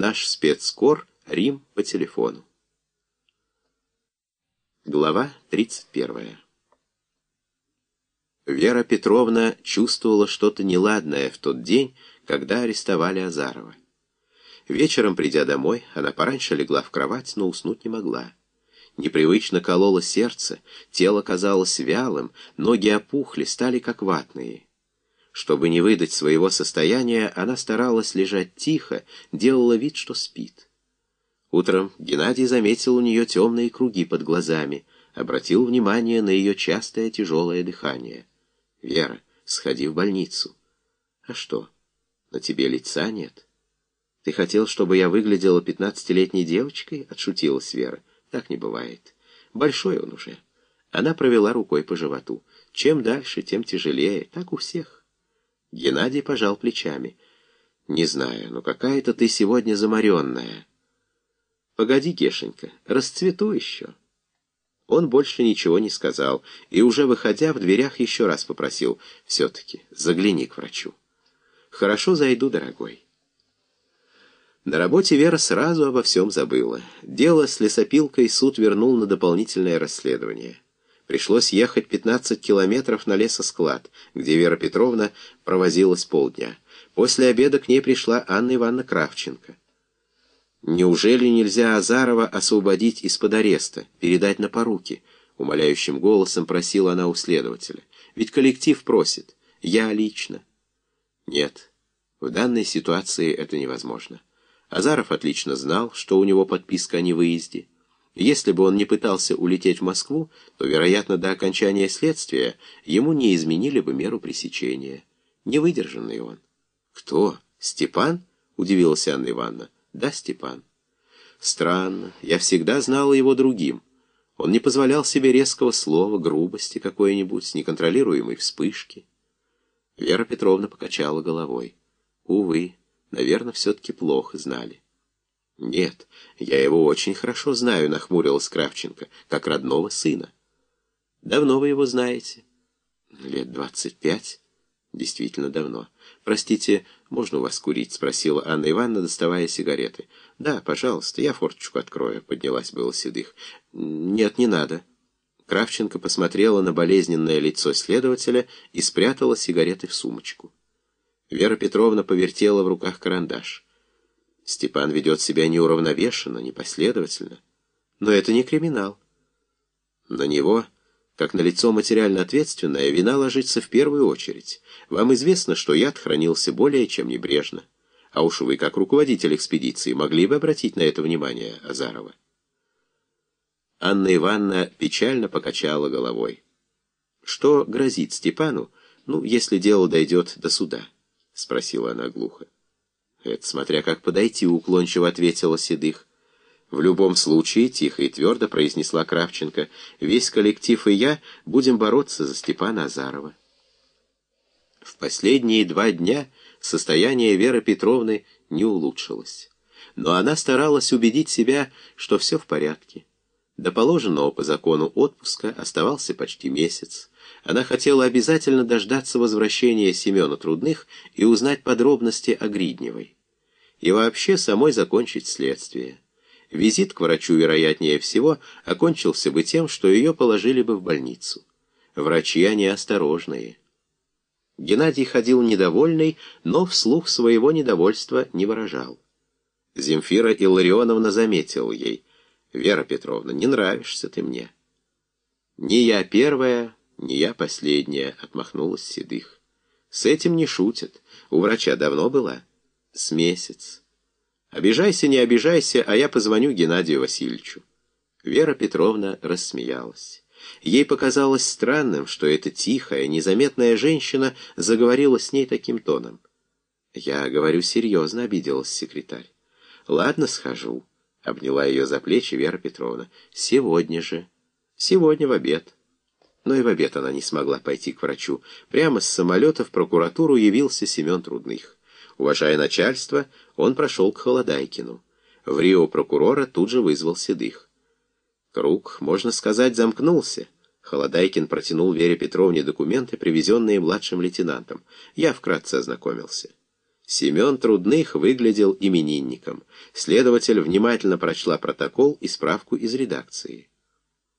Наш спецкор Рим по телефону. Глава 31. Вера Петровна чувствовала что-то неладное в тот день, когда арестовали Азарова. Вечером, придя домой, она пораньше легла в кровать, но уснуть не могла. Непривычно кололо сердце, тело казалось вялым, ноги опухли, стали как ватные. Чтобы не выдать своего состояния, она старалась лежать тихо, делала вид, что спит. Утром Геннадий заметил у нее темные круги под глазами, обратил внимание на ее частое тяжелое дыхание. «Вера, сходи в больницу». «А что, на тебе лица нет?» «Ты хотел, чтобы я выглядела пятнадцатилетней девочкой?» — отшутилась Вера. «Так не бывает. Большой он уже». Она провела рукой по животу. «Чем дальше, тем тяжелее. Так у всех». Геннадий пожал плечами. «Не знаю, но какая-то ты сегодня заморенная». «Погоди, Гешенька, расцвету еще». Он больше ничего не сказал, и уже выходя в дверях еще раз попросил, «Все-таки загляни к врачу». «Хорошо зайду, дорогой». На работе Вера сразу обо всем забыла. Дело с лесопилкой суд вернул на дополнительное расследование. Пришлось ехать 15 километров на лесосклад, где Вера Петровна провозилась полдня. После обеда к ней пришла Анна Ивановна Кравченко. «Неужели нельзя Азарова освободить из-под ареста, передать на поруки?» — умоляющим голосом просила она у следователя. «Ведь коллектив просит. Я лично». «Нет, в данной ситуации это невозможно. Азаров отлично знал, что у него подписка о невыезде». Если бы он не пытался улететь в Москву, то, вероятно, до окончания следствия ему не изменили бы меру пресечения. Невыдержанный он. «Кто? Степан?» — удивилась Анна Ивановна. «Да, Степан». «Странно. Я всегда знала его другим. Он не позволял себе резкого слова, грубости какой-нибудь, неконтролируемой вспышки». Вера Петровна покачала головой. «Увы, наверное, все-таки плохо знали». «Нет, я его очень хорошо знаю», — нахмурилась Кравченко, — «как родного сына». «Давно вы его знаете?» «Лет двадцать пять». «Действительно давно. Простите, можно у вас курить?» — спросила Анна Ивановна, доставая сигареты. «Да, пожалуйста, я форточку открою», — поднялась было седых. «Нет, не надо». Кравченко посмотрела на болезненное лицо следователя и спрятала сигареты в сумочку. Вера Петровна повертела в руках карандаш. Степан ведет себя неуравновешенно, непоследовательно. Но это не криминал. На него, как на лицо материально ответственное, вина ложится в первую очередь. Вам известно, что яд хранился более чем небрежно. А уж вы, как руководитель экспедиции, могли бы обратить на это внимание Азарова. Анна Ивановна печально покачала головой. «Что грозит Степану, ну, если дело дойдет до суда?» — спросила она глухо. «Это смотря как подойти», — уклончиво ответила Седых. «В любом случае», — тихо и твердо произнесла Кравченко, «весь коллектив и я будем бороться за Степана Азарова». В последние два дня состояние Веры Петровны не улучшилось. Но она старалась убедить себя, что все в порядке. До положенного по закону отпуска оставался почти месяц. Она хотела обязательно дождаться возвращения Семена Трудных и узнать подробности о Гридневой. И вообще самой закончить следствие. Визит к врачу, вероятнее всего, окончился бы тем, что ее положили бы в больницу. Врачи они осторожные. Геннадий ходил недовольный, но вслух своего недовольства не выражал. Земфира Илларионовна заметила ей, «Вера Петровна, не нравишься ты мне». «Не я первая, не я последняя», — отмахнулась Седых. «С этим не шутят. У врача давно была?» «С месяц». «Обижайся, не обижайся, а я позвоню Геннадию Васильевичу». Вера Петровна рассмеялась. Ей показалось странным, что эта тихая, незаметная женщина заговорила с ней таким тоном. «Я говорю серьезно», — обиделась секретарь. «Ладно, схожу», — обняла ее за плечи Вера Петровна. «Сегодня же. Сегодня в обед». Но и в обед она не смогла пойти к врачу. Прямо с самолета в прокуратуру явился Семен Трудных. Уважая начальство, он прошел к Холодайкину. В Рио прокурора тут же вызвал Седых. Круг, можно сказать, замкнулся. Холодайкин протянул Вере Петровне документы, привезенные младшим лейтенантом. Я вкратце ознакомился. Семен Трудных выглядел именинником. Следователь внимательно прочла протокол и справку из редакции.